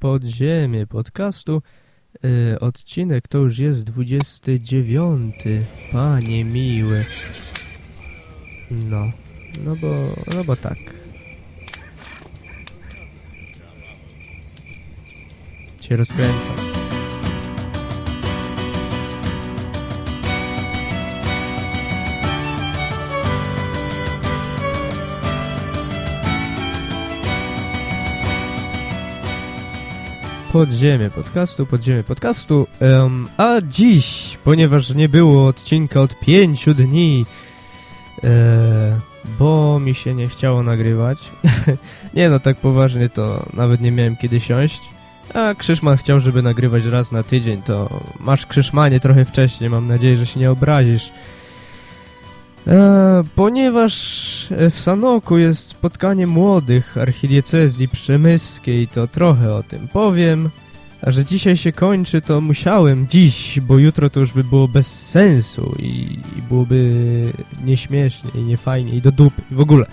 Podziemie podcastu. Yy, odcinek to już jest 29. Panie miły. No, no bo, no bo tak. Się rozkręcam. Podziemie podcastu, podziemie podcastu. Um, a dziś, ponieważ nie było odcinka od pięciu dni, e, bo mi się nie chciało nagrywać. nie no, tak poważnie to nawet nie miałem kiedy siąść. A Krzyszman chciał, żeby nagrywać raz na tydzień, to masz Krzyszmanie trochę wcześniej, mam nadzieję, że się nie obrazisz. E, ponieważ w Sanoku jest spotkanie młodych archidiecezji przemyskiej, to trochę o tym powiem. A że dzisiaj się kończy, to musiałem dziś, bo jutro to już by było bez sensu i, i byłoby nieśmiesznie i niefajnie i do dupy. W ogóle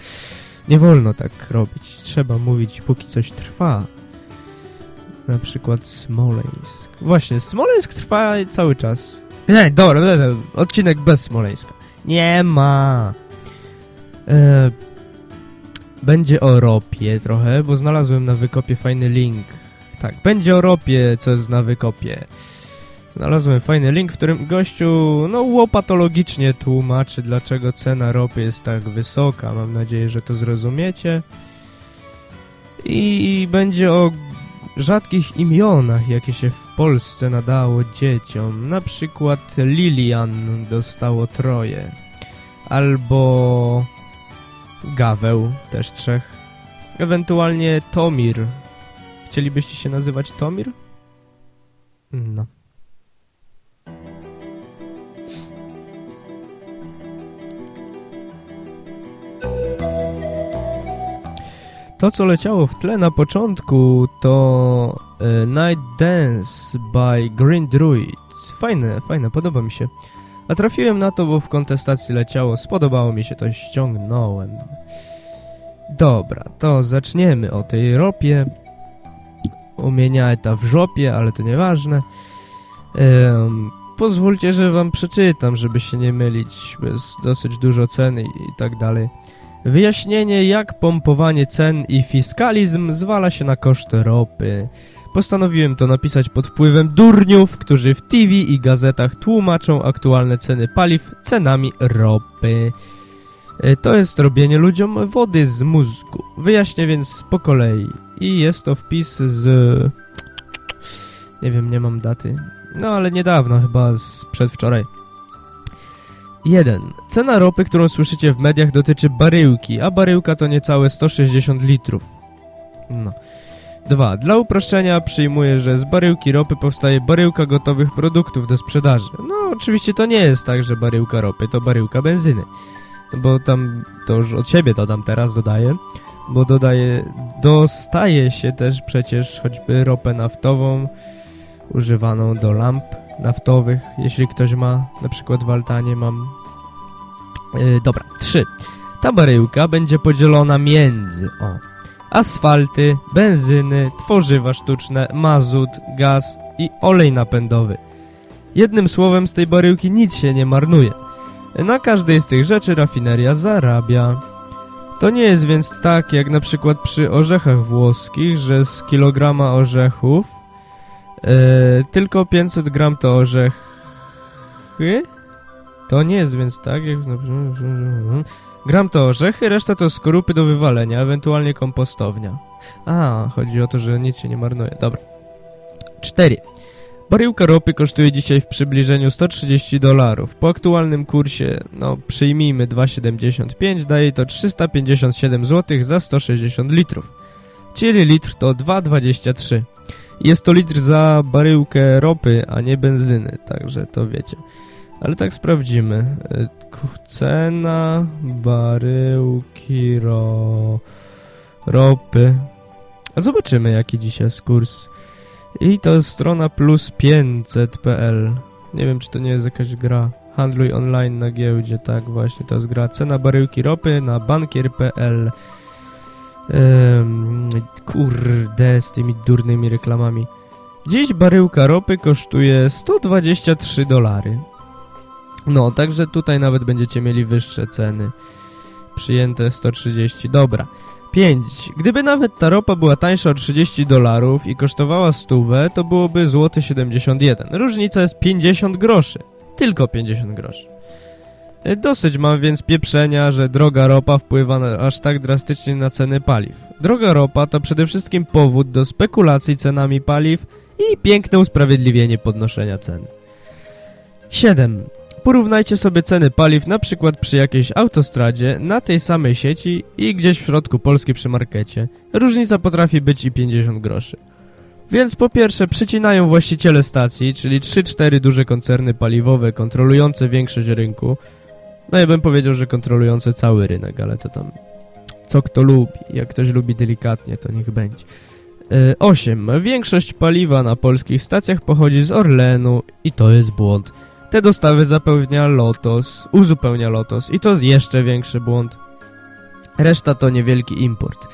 nie wolno tak robić. Trzeba mówić, póki coś trwa. Na przykład Smoleńsk. Właśnie, Smoleńsk trwa cały czas. Nie, dobra odcinek bez Smoleńska. Nie ma. E, będzie o ropie trochę, bo znalazłem na wykopie fajny link. Tak, będzie o ropie, co jest na wykopie. Znalazłem fajny link, w którym gościu, no łopatologicznie tłumaczy, dlaczego cena ropy jest tak wysoka. Mam nadzieję, że to zrozumiecie. I będzie o rzadkich imionach, jakie się w Polsce nadało dzieciom. Na przykład Lilian dostało troje. Albo Gaweł, też trzech. Ewentualnie Tomir. Chcielibyście się nazywać Tomir? No. To, co leciało w tle na początku, to e, Night Dance by Green Druid. Fajne, fajne, podoba mi się. A trafiłem na to, bo w kontestacji leciało, spodobało mi się to, ściągnąłem. Dobra, to zaczniemy o tej ropie. Umienia ta w żopie, ale to nieważne. Um, pozwólcie, że wam przeczytam, żeby się nie mylić, bez dosyć dużo ceny i tak dalej. Wyjaśnienie, jak pompowanie cen i fiskalizm zwala się na koszty ropy. Postanowiłem to napisać pod wpływem durniów, którzy w TV i gazetach tłumaczą aktualne ceny paliw cenami ropy. E, to jest robienie ludziom wody z mózgu. Wyjaśnię więc po kolei. I jest to wpis z... Nie wiem, nie mam daty. No ale niedawno, chyba z przedwczoraj. 1. Cena ropy, którą słyszycie w mediach dotyczy baryłki, a baryłka to niecałe 160 litrów. No. 2. Dla uproszczenia przyjmuję, że z baryłki ropy powstaje baryłka gotowych produktów do sprzedaży. No, oczywiście to nie jest tak, że baryłka ropy to baryłka benzyny. Bo tam, to już od siebie dodam teraz, dodaję. Bo dodaje, dostaje się też przecież choćby ropę naftową używaną do lamp naftowych, jeśli ktoś ma, na przykład w altanie mam. Yy, dobra, 3. Ta baryłka będzie podzielona między, o, asfalty, benzyny, tworzywa sztuczne, mazut, gaz i olej napędowy. Jednym słowem z tej baryłki nic się nie marnuje. Na każdej z tych rzeczy rafineria zarabia. To nie jest więc tak jak na przykład przy orzechach włoskich, że z kilograma orzechów yy, tylko 500 gram to orzechy. To nie jest więc tak jak... Gram to orzechy, reszta to skorupy do wywalenia, ewentualnie kompostownia. A, chodzi o to, że nic się nie marnuje. Dobra. 4. Baryłka ropy kosztuje dzisiaj w przybliżeniu 130 dolarów. Po aktualnym kursie, no przyjmijmy 2,75, daje to 357 zł za 160 litrów. Czyli litr to 2,23. Jest to litr za baryłkę ropy, a nie benzyny, także to wiecie. Ale tak sprawdzimy. E, cena baryłki ro... ropy. A zobaczymy jaki dzisiaj jest kurs. I to jest strona plus 500.pl. Nie wiem czy to nie jest jakaś gra. Handluj online na giełdzie, tak właśnie to jest gra. Cena baryłki ropy na bankier.pl. Kurde, z tymi durnymi reklamami. Dziś baryłka ropy kosztuje 123 dolary. No, także tutaj nawet będziecie mieli wyższe ceny. Przyjęte 130, dobra. 5. Gdyby nawet ta ropa była tańsza o 30 dolarów i kosztowała stówę, to byłoby złoty 71. Różnica jest 50 groszy. Tylko 50 groszy. E, Dosyć mam więc pieprzenia, że droga ropa wpływa na, aż tak drastycznie na ceny paliw. Droga ropa to przede wszystkim powód do spekulacji cenami paliw i piękne usprawiedliwienie podnoszenia cen. 7. Porównajcie sobie ceny paliw na przykład przy jakiejś autostradzie na tej samej sieci i gdzieś w środku Polski przy markecie. Różnica potrafi być i 50 groszy. Więc po pierwsze przycinają właściciele stacji, czyli 3-4 duże koncerny paliwowe kontrolujące większość rynku. No ja bym powiedział, że kontrolujące cały rynek, ale to tam co kto lubi. Jak ktoś lubi delikatnie, to niech będzie. 8. Większość paliwa na polskich stacjach pochodzi z Orlenu i to jest błąd. Te dostawy zapewnia Lotos, uzupełnia Lotos i to jest jeszcze większy błąd. Reszta to niewielki import.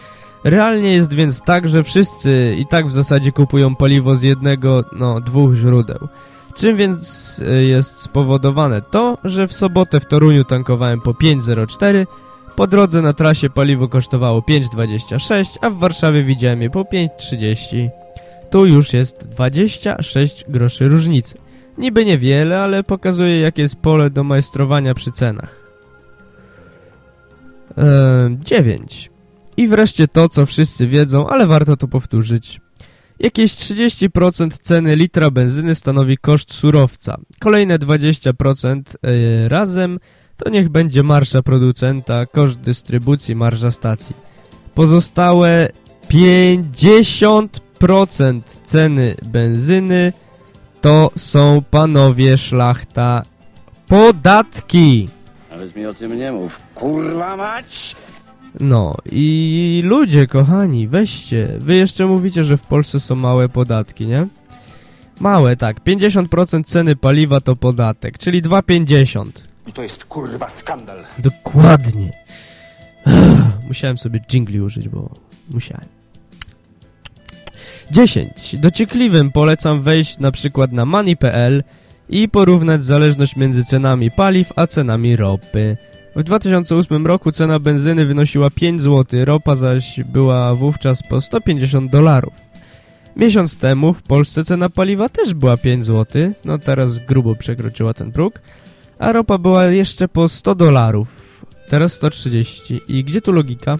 Realnie jest więc tak, że wszyscy i tak w zasadzie kupują paliwo z jednego, no dwóch źródeł. Czym więc y, jest spowodowane to, że w sobotę w Toruniu tankowałem po 5,04, po drodze na trasie paliwo kosztowało 5,26, a w Warszawie widziałem je po 5,30. Tu już jest 26 groszy różnicy. Niby niewiele, ale pokazuje jakie jest pole do majstrowania przy cenach. Eee, 9. I wreszcie to, co wszyscy wiedzą, ale warto to powtórzyć. Jakieś 30% ceny litra benzyny stanowi koszt surowca. Kolejne 20% yy, razem to niech będzie marsza producenta, koszt dystrybucji, marża stacji. Pozostałe 50% ceny benzyny to są panowie szlachta podatki. Nawet mi o tym nie mów. Kurwa mać! No i ludzie kochani, weźcie. Wy jeszcze mówicie, że w Polsce są małe podatki, nie? Małe, tak. 50% ceny paliwa to podatek, czyli 2,50. I to jest kurwa skandal. Dokładnie. Musiałem sobie jingli użyć, bo musiałem. 10. Dociekliwym polecam wejść na przykład na money.pl i porównać zależność między cenami paliw a cenami ropy. W 2008 roku cena benzyny wynosiła 5 zł, ropa zaś była wówczas po 150 dolarów. Miesiąc temu w Polsce cena paliwa też była 5 zł, no teraz grubo przekroczyła ten próg, a ropa była jeszcze po 100 dolarów, teraz 130. I gdzie tu logika?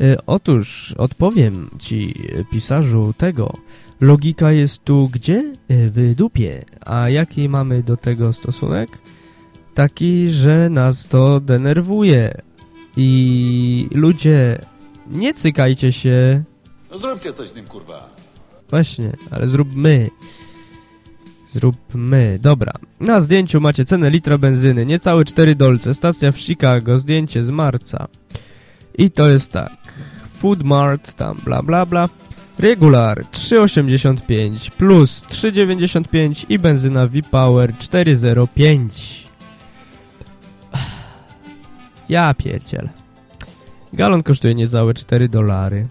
Y, otóż odpowiem ci, pisarzu, tego. Logika jest tu gdzie? Y, w dupie. A jaki mamy do tego stosunek? Taki, że nas to denerwuje. I ludzie, nie cykajcie się. No zróbcie coś z nim, kurwa. Właśnie, ale zróbmy. Zróbmy. Dobra. Na zdjęciu macie cenę litra benzyny. Niecałe 4 dolce. Stacja w Chicago. Zdjęcie z marca. I to jest tak. Food Mart, tam bla bla bla. Regular 3,85 plus 3,95 i benzyna V-Power 4,05. Ja pierdziel. Galon kosztuje niecałe 4 dolary.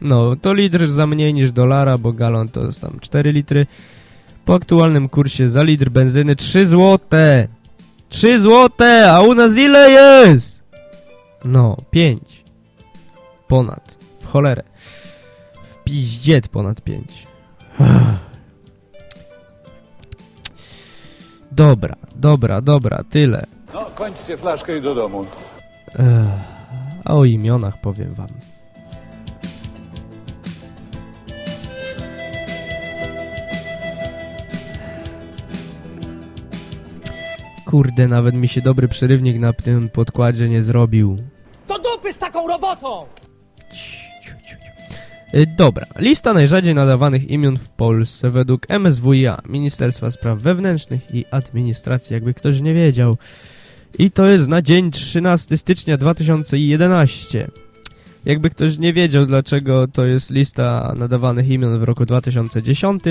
No, to litr za mniej niż dolara, bo galon to jest tam 4 litry. Po aktualnym kursie za litr benzyny 3 złote. 3 złote, a u nas ile jest? No, 5. Ponad. W cholerę. W piździet ponad 5. Dobra, dobra, dobra, tyle. No, kończcie flaszkę i do domu. Ech, a o imionach powiem wam. Kurde, nawet mi się dobry przerywnik na tym podkładzie nie zrobił. Do dupy z taką robotą! Y, Dobra, lista najrzadziej nadawanych imion w Polsce według MSWiA, Ministerstwa Spraw Wewnętrznych i Administracji, jakby ktoś nie wiedział. I to jest na dzień 13 stycznia 2011. Jakby ktoś nie wiedział, dlaczego to jest lista nadawanych imion w roku 2010,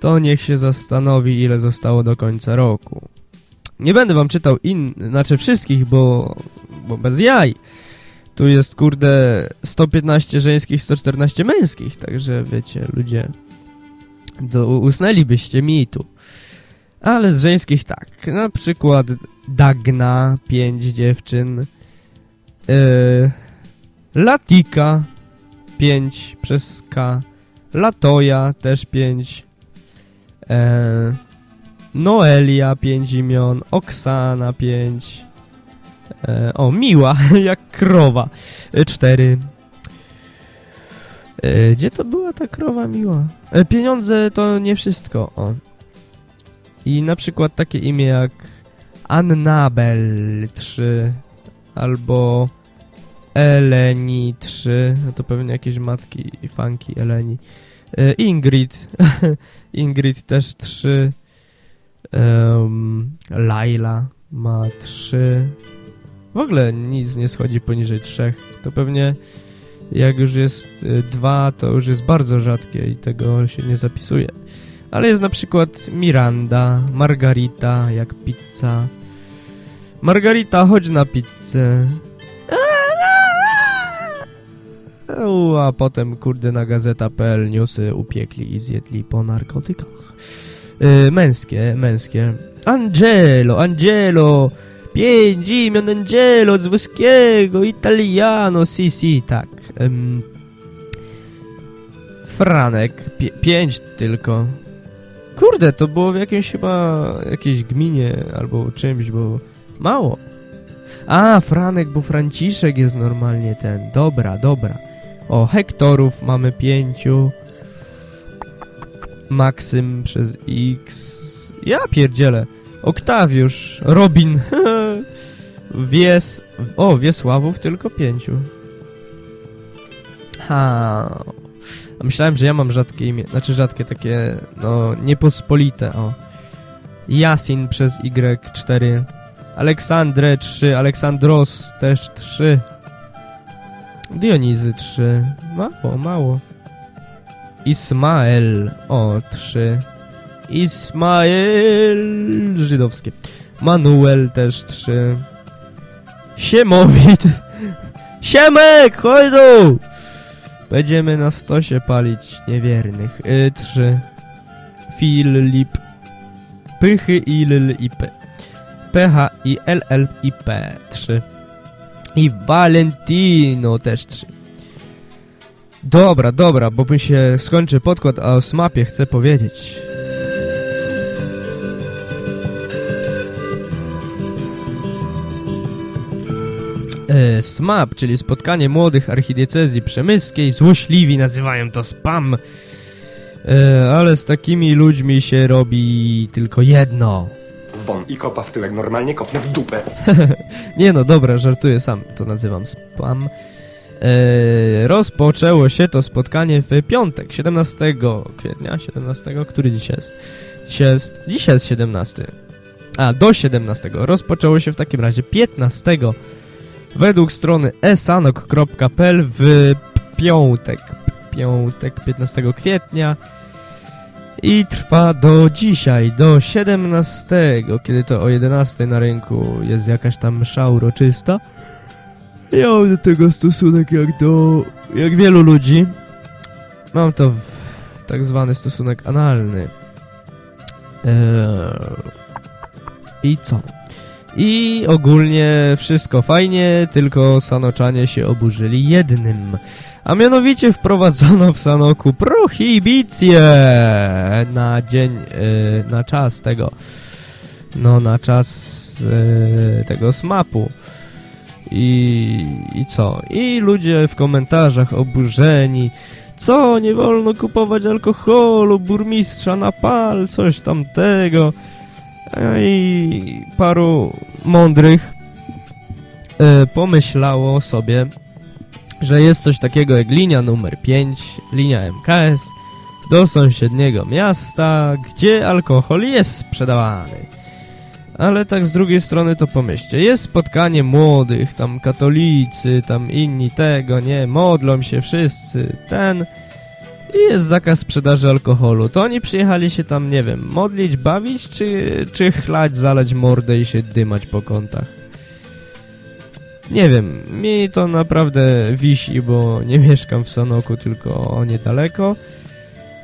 to niech się zastanowi, ile zostało do końca roku. Nie będę wam czytał in, znaczy wszystkich, bo, bo bez jaj. Tu jest, kurde, 115 żeńskich, 114 męskich, także wiecie, ludzie, do, usnęlibyście mi tu. Ale z żeńskich tak, na przykład Dagna, 5 dziewczyn, yy, Latika, 5 przez K, Latoja, też 5, yy, Noelia, 5 imion, Oksana, 5, E, o, miła, jak krowa. E, cztery. E, gdzie to była ta krowa miła? E, pieniądze to nie wszystko, o. I na przykład takie imię jak Annabel 3 albo Eleni 3, no to pewnie jakieś matki i fanki Eleni. E, Ingrid, Ingrid też 3. Um, Laila ma 3. W ogóle nic nie schodzi poniżej trzech. To pewnie jak już jest y, dwa, to już jest bardzo rzadkie i tego się nie zapisuje. Ale jest na przykład Miranda, Margarita, jak pizza. Margarita, chodź na pizzę. U, A potem, kurde, na gazeta.pl newsy upiekli i zjedli po narkotykach. Yy, męskie, męskie. Angelo, Angelo! Pięć imion Angelo z włoskiego, italiano, si, si, tak. Um, Franek, Pię pięć tylko. Kurde, to było w jakimś chyba jakiejś gminie albo czymś, bo mało. A, Franek, bo Franciszek jest normalnie ten. Dobra, dobra. O, Hektorów mamy pięciu. Maksym przez X. Ja pierdzielę. Oktawiusz, Robin, Wies... O, Wiesławów tylko pięciu. Ha. Myślałem, że ja mam rzadkie imię, znaczy rzadkie takie, no, niepospolite, o. Jasin przez Y4. Aleksandrę 3, Aleksandros też 3. Dionizy 3. Mało, mało. Ismael, o, 3. Ismael żydowskie. Manuel też trzy. Siemowit. Siemek, chodź tu! Będziemy na stosie palić niewiernych. Y, trzy. Filip. Pychy i L i P. PH i LL i P. Trzy. I Valentino też trzy. Dobra, dobra, bo mi się skończy podkład, a o smapie chcę powiedzieć. SMAP, czyli Spotkanie Młodych Archidiecezji Przemyskiej, złośliwi nazywają to spam. E, ale z takimi ludźmi się robi tylko jedno. Won i kopa w tyłek, normalnie kopnę w dupę. Nie no, dobra, żartuję, sam to nazywam spam. E, rozpoczęło się to spotkanie w piątek, 17 kwietnia, 17, który dziś jest? Dzisiaj jest, dzisiaj jest 17. A, do 17. Rozpoczęło się w takim razie 15 według strony esanok.pl w piątek, piątek 15 kwietnia i trwa do dzisiaj, do 17, kiedy to o 11 na rynku jest jakaś tam msza uroczysta. Ja mam do tego stosunek jak do... jak wielu ludzi. Mam to tak zwany stosunek analny. Eee... I co? I ogólnie wszystko fajnie, tylko Sanoczanie się oburzyli jednym. A mianowicie wprowadzono w Sanoku prohibicję na dzień, yy, na czas tego, no na czas yy, tego smapu. I, I co? I ludzie w komentarzach oburzeni. Co? Nie wolno kupować alkoholu, burmistrza na pal, coś tamtego i paru mądrych e, pomyślało sobie, że jest coś takiego jak linia numer 5, linia MKS do sąsiedniego miasta, gdzie alkohol jest sprzedawany. Ale tak z drugiej strony to pomyślcie, jest spotkanie młodych, tam katolicy, tam inni tego, nie, modlą się wszyscy, ten i jest zakaz sprzedaży alkoholu. To oni przyjechali się tam, nie wiem, modlić, bawić, czy, czy chlać, zalać mordę i się dymać po kątach? Nie wiem, mi to naprawdę wisi, bo nie mieszkam w Sanoku, tylko niedaleko.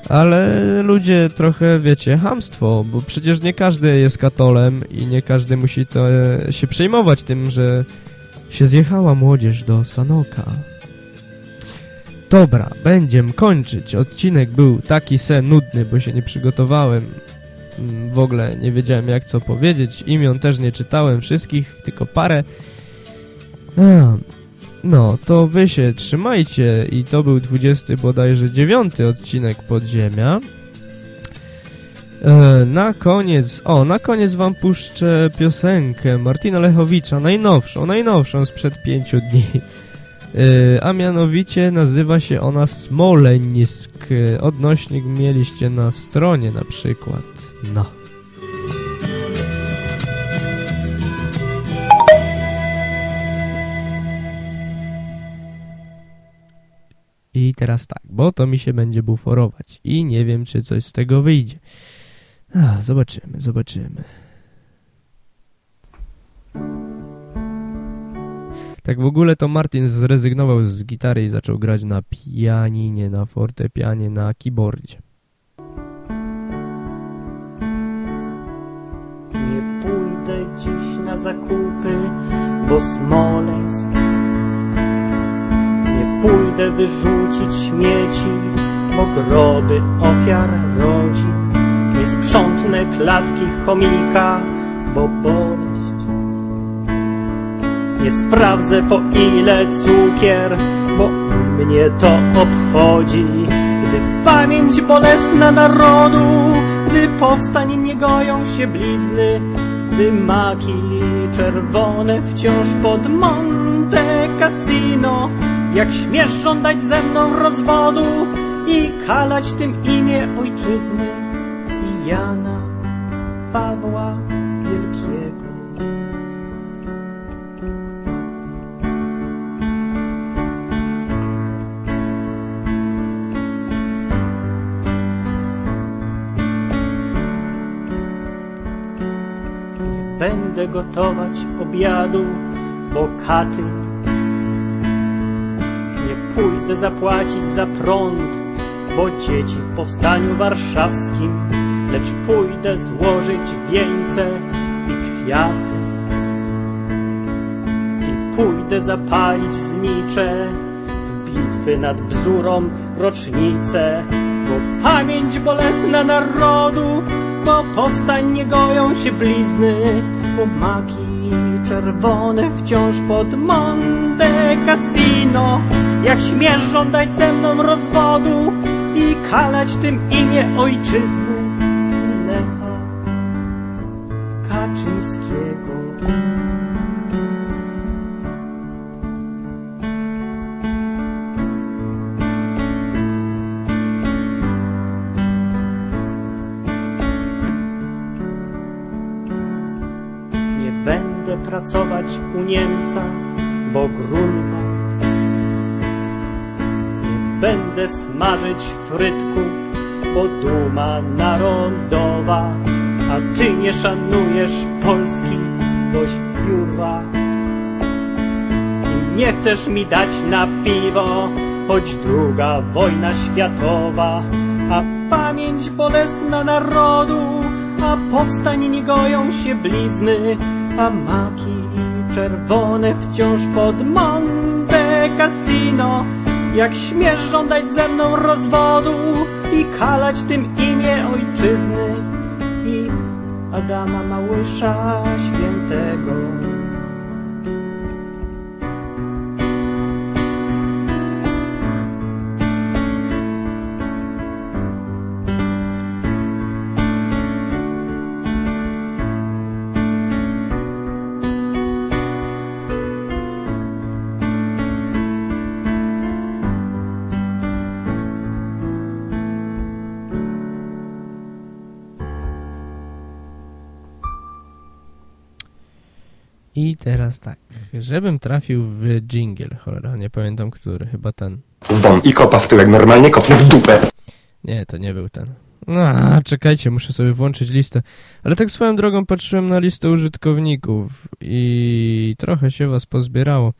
Ale ludzie trochę, wiecie, hamstwo, bo przecież nie każdy jest katolem i nie każdy musi to, e, się przejmować tym, że się zjechała młodzież do Sanoka. Dobra, będziemy kończyć. Odcinek był taki se nudny, bo się nie przygotowałem. Mm, W ogóle nie wiedziałem jak co powiedzieć. Imion też nie czytałem wszystkich, tylko parę. No, to wy się trzymajcie i to był 20 bodajże 9 odcinek Podziemia. E, na koniec, o, na koniec wam puszczę piosenkę Martina Lechowicza, najnowszą, najnowszą sprzed pięciu dni. E, a mianowicie nazywa się ona Smoleńsk. E, Odnośnik mieliście na stronie na przykład. No. I teraz tak, bo to mi się będzie buforować i nie wiem, czy coś z tego wyjdzie. Zobaczymy, zobaczymy. Tak w ogóle to Martin zrezygnował z gitary i zaczął grać na pianinie, na fortepianie, na keyboardzie. Nie pójdę dziś na zakupy do Smoleńsk. Nie pójdę wyrzucić śmieci ogrody ofiar rodzin. Nie sprzątnę klatki chomika, bo boleść. Nie sprawdzę po ile cukier, bo mnie to obchodzi. Gdy pamięć bolesna narodu, gdy powstań nie goją się blizny, gdy maki czerwone wciąż pod Monte Cassino, jak śmiesz żądać ze mną rozwodu i kalać tym imię ojczyzny i Jana Pawła Wielkiego. Będę gotować obiadu, bo katy. Nie pójdę zapłacić za prąd, bo dzieci w powstaniu warszawskim, lecz pójdę złożyć wieńce i kwiaty. I pójdę zapalić znicze w bitwy nad bzurą rocznicę, bo pamięć bolesna narodu, bo powstań nie goją się blizny, bo maki czerwone wciąż pod Monte Cassino. Jak śmiesz żądać ze mną rozwodu i kalać tym imię ojczyzny Lecha Kaczyńskiego. Będę pracować u Niemca, bo grunwald. Nie będę smażyć frytków, bo duma narodowa. A ty nie szanujesz Polski, dość pióra. I nie chcesz mi dać na piwo, choć druga wojna światowa. A pamięć bolesna narodu, a powstań nie goją się blizny, a maki czerwone wciąż pod Monte Cassino. Jak śmiesz żądać ze mną rozwodu i kalać tym imię ojczyzny i Adama Małysza Świętego. I teraz tak, żebym trafił w jingle, cholera, nie pamiętam który, chyba ten. Won i kopa w tyłek, normalnie kopnę w dupę. Nie, to nie był ten. A, czekajcie, muszę sobie włączyć listę. Ale tak swoją drogą patrzyłem na listę użytkowników i trochę się was pozbierało.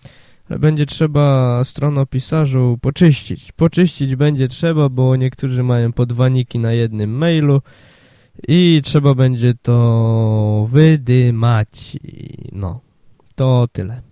Ale będzie trzeba stronę o pisarzu poczyścić. Poczyścić będzie trzeba, bo niektórzy mają podwaniki na jednym mailu i trzeba będzie to wydymać. No, to tyle.